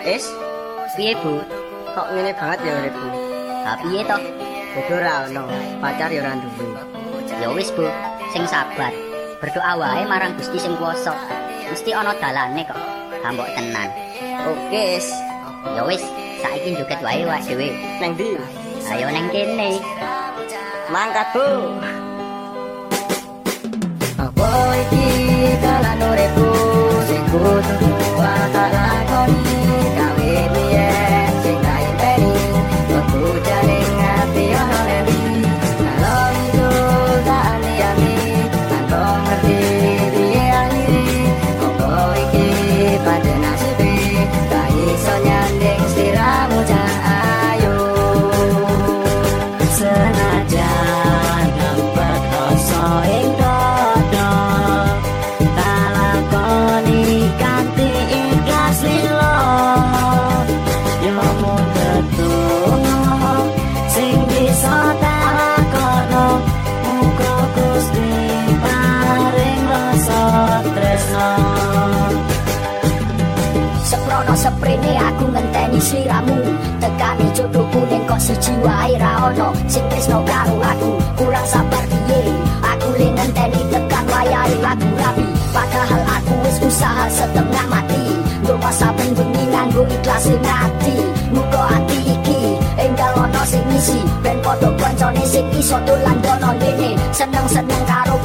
Es, piye bu? Kok ngene banget ya uripku? Ha piye to? Bodo ora ono, pacar ya ora duwe. Ya wis Bu, sing sabar. Berdoa wae marang Gusti sing kuwasa. Mesti ana dalane kok. Hambok tenan. Oke, es. Ya wis, saiki joget wae wae dhewe. Nang ndi? Ayo neng kene. Mangkat, Bu. Apa iki Seprono seprene aku ngenteni sliramu. Tekani jodohku ning kok siji wae ra ono Sing tresno karo aku. Kurang sabar piye? Aku le ngenteni tekan wayahe lagu rapi. Padahal aku wis usaha setengah mati. Ndonga saben bengi nganggo ikhlas ati Muga ati iki enggal ono sing ngisi. Ben padha koncone sing iso dolan dono dene. Seneng-seneng karo